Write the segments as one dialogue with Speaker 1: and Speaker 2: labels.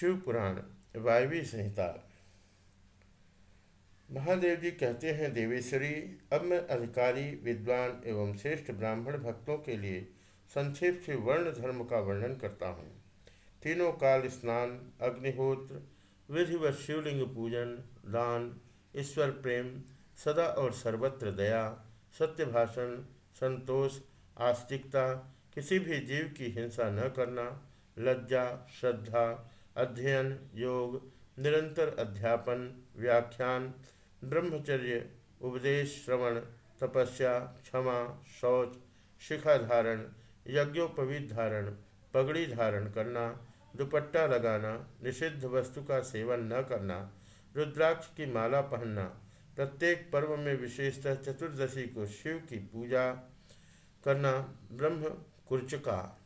Speaker 1: शिव पुराण, वायवी संहिता। महादेव जी कहते हैं, देवेश्वरी, अब मैं अधिकारी, विद्वान एवं श्रेष्ठ ब्राह्मण भक्तों के लिए संक्षेप से वर्ण धर्म का वर्णन करता हूँ। तीनों काल स्नान, अग्निहोत्र, विधिवत शिवलिंग पूजन, दान, ईश्वर प्रेम, सदा और सर्वत्र दया, सत्य भाषण, संतोष, आस्तिकता, किसी भी जीव की हिंसा न करना, लज्जा, श्रद्धा अध्ययन, योग, निरंतर अध्यापन, व्याख्यान, ब्रह्मचर्य, उपदेश, श्रवण, तपस्या, क्षमा, शौच, शिखा धारण, यज्ञोपवीत धारण, पगड़ी धारण करना, दुपट्टा लगाना, निषिद्ध वस्तु का सेवन न करना, रुद्राक्ष की माला पहनना, प्रत्येक पर्व में विशेषतः चतुर्दशी को शिव की पूजा करना, ब्रह्म कुर्चका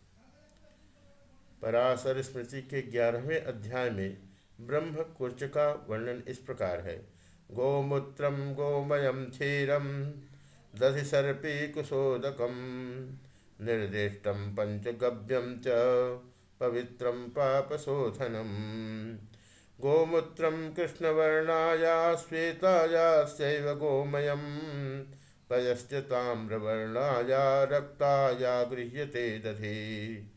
Speaker 1: पराशर स्मृति के ग्यारहवें अध्याय में ब्रह्म कुर्च का वर्णन इस प्रकार है। गोमूत्र गोमयम क्षीरम दधि सर्पी कुशोदकम निर्दिष्ट पंचगव्यम च पवित्र पापशोधनम गोमूत्र कृष्णवर्णाया श्वेतायास्यैव गोमयम पयश्च ताम्रवर्णाया रक्ताया गृह्यते दधि।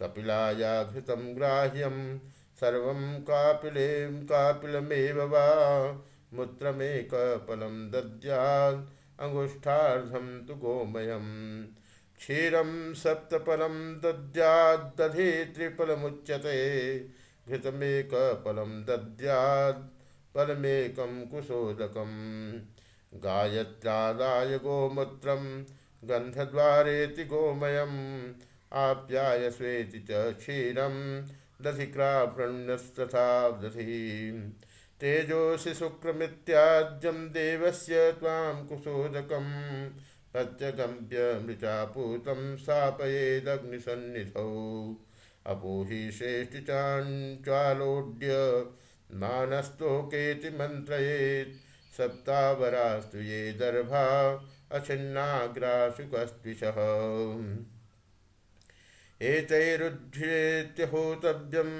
Speaker 1: कपिलाया घृतं ग्राह्यं, सर्वं कापिले कापिलमेव वा। मूत्रमेकपलं दद्यात् अङ्गुष्ठार्धं तु गोमयं क्षीरं सप्तफलं दद्याद्दधि त्रिफलमुच्यते। घृतमेकफलं दद्यात्, फलमेकं कुशोदकं गायत्र्यादाय गोमूत्रं, गन्धद्वारेति गोमयम्। आप्याय स्वेति च क्षीरं दधिक्राप्रणस्तथा दधि तेजोसि शुक्रमित्याज्यं देवस्य त्वां कुशोदकं तच्चगम्प्यमृचापूतं स्थापयेदग्निसन्निधौ अपूहि श्रेष्ठिचाञ्चालोड्य मानस्तोकेति मन्त्रयेत्, सप्तावरास्तु ये दर्भा अछिन्नाग्राशुकस्त्विषः एतैरुध्येत्यहोतव्यं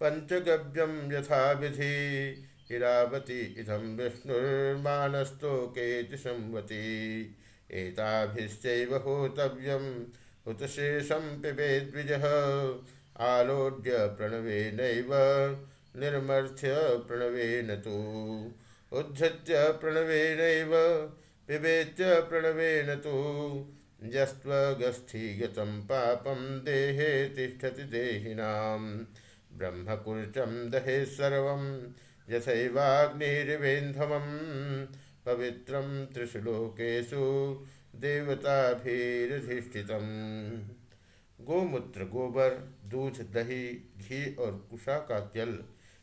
Speaker 1: पञ्चगव्यं यथाविधि इरावती इदं विष्णुर्मानस्तोकेति संवती। एताभिश्चैव होतव्यम् हुतशेषं पिबेद्विजः आलोड्य प्रणवेनैव निर्मर्थ्य प्रणवेन तु। उद्धृत्य प्रणवेनैव पिबेत्य प्रणवेन तु। यस्त्वगस्थीगतं पापं देहे तिष्ठति देहिनां। ब्रह्मकुर्चं दहे सर्वं यथैवाग्निर्वेन्धवं पवित्रं त्रिषु लोकेषु गोमूत्र, गोबर, दूध, दही, घी और कुशा का जल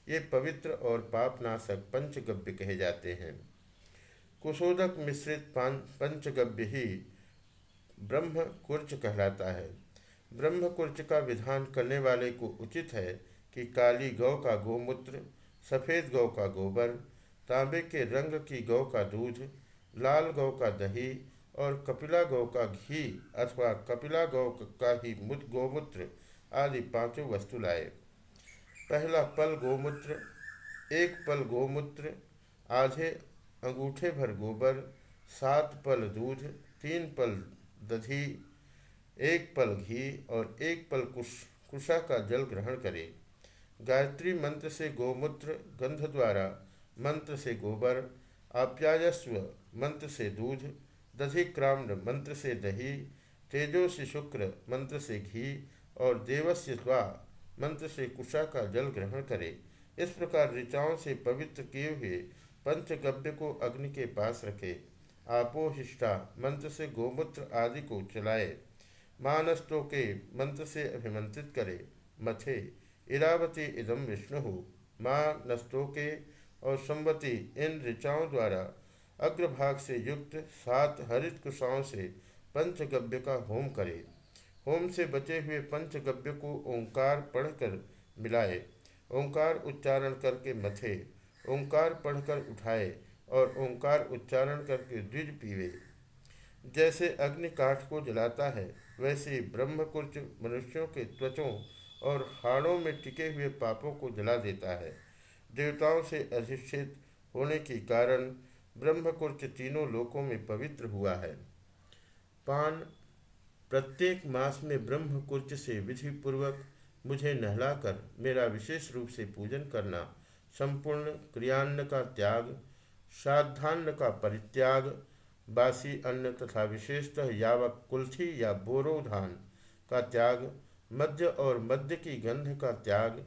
Speaker 1: ये पवित्र और पापनाशक पंचगव्य कहे जाते हैं। कुशोदक मिश्रित पंचगव्य ही ब्रह्म कुर्च कहलाता है। ब्रह्म कुर्च का विधान करने वाले को उचित है कि काली गौ का गोमूत्र, सफ़ेद गौ का गोबर, तांबे के रंग की गौ का दूध, लाल गौ का दही और कपिला गौ का घी अथवा कपिला गौ का ही मुद गोमूत्र आदि पाँचों वस्तु लाए। पहला पल गोमूत्र, एक पल गोमूत्र, आधे अंगूठे भर गोबर, सात पल दूध, तीन पल दधी, एक पल घी और एक पल कुश, कुशा का जल ग्रहण करें। गायत्री मंत्र से गोमूत्र, गंध द्वारा मंत्र से गोबर, आप्यायस्व मंत्र से दूध दधिक्राम्र मंत्र से दही तेजो से शुक्र मंत्र से घी और देवस्य द्वा मंत्र से कुशा का जल ग्रहण करें। इस प्रकार ऋचाओं से पवित्र किए हुए पंचगव्य को अग्नि के पास रखे। आपोहिष्ठा, मंत्र से गोमूत्र आदि को चलाए। मानस्तों के मंत्र से अभिमंत्रित करे। मथे, इरावती इदम विष्णु। माँ नस्तोके और संवती इन ऋचाओं द्वारा अग्रभाग से युक्त सात हरित कुशाओं से पंचगव्य का होम करे। होम से बचे हुए पंचगव्य को ओंकार पढ़कर मिलाए। ओंकार उच्चारण करके मथे, ओंकार पढ़कर उठाए। और ओंकार उच्चारण करके द्विज पीवे। जैसे अग्नि काठ को जलाता है, वैसे ब्रह्मकुर्च मनुष्यों के त्वचों और हाड़ों में टिके हुए पापों को जला देता है। देवताओं से अधिष्ठित होने के कारण ब्रह्मकुर्च तीनों लोकों में पवित्र हुआ है। पान, प्रत्येक मास में ब्रह्मकुर्च से विधि पूर्वक मुझे नहलाकर मेरा विशेष रूप से पूजन करना, संपूर्ण क्रियान्न का त्याग श्राद्धान्न का परित्याग, बासी अन्न तथा विशेषतः यावक कुल्थी या बोरो धान का त्याग, मध्य और मध्य की गंध का त्याग,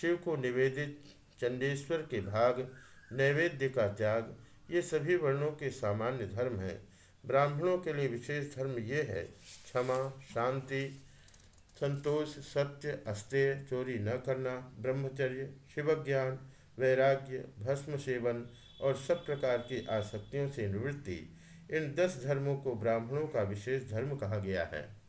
Speaker 1: शिव को निवेदित चंडेश्वर के भाग, नैवेद्य का त्याग, ये सभी वर्णों के सामान्य धर्म हैं। ब्राह्मणों के लिए विशेष धर्म ये है, क्षमा, शांति, संतोष, सत्य, अस्तेय, चोरी न करना, ब्रह्मचर्य, शिवज्ञान, वैराग्य, भस्म सेवन और सब प्रकार की आसक्तियों से निवृत्ति इन दस धर्मों को ब्राह्मणों का विशेष धर्म कहा गया है।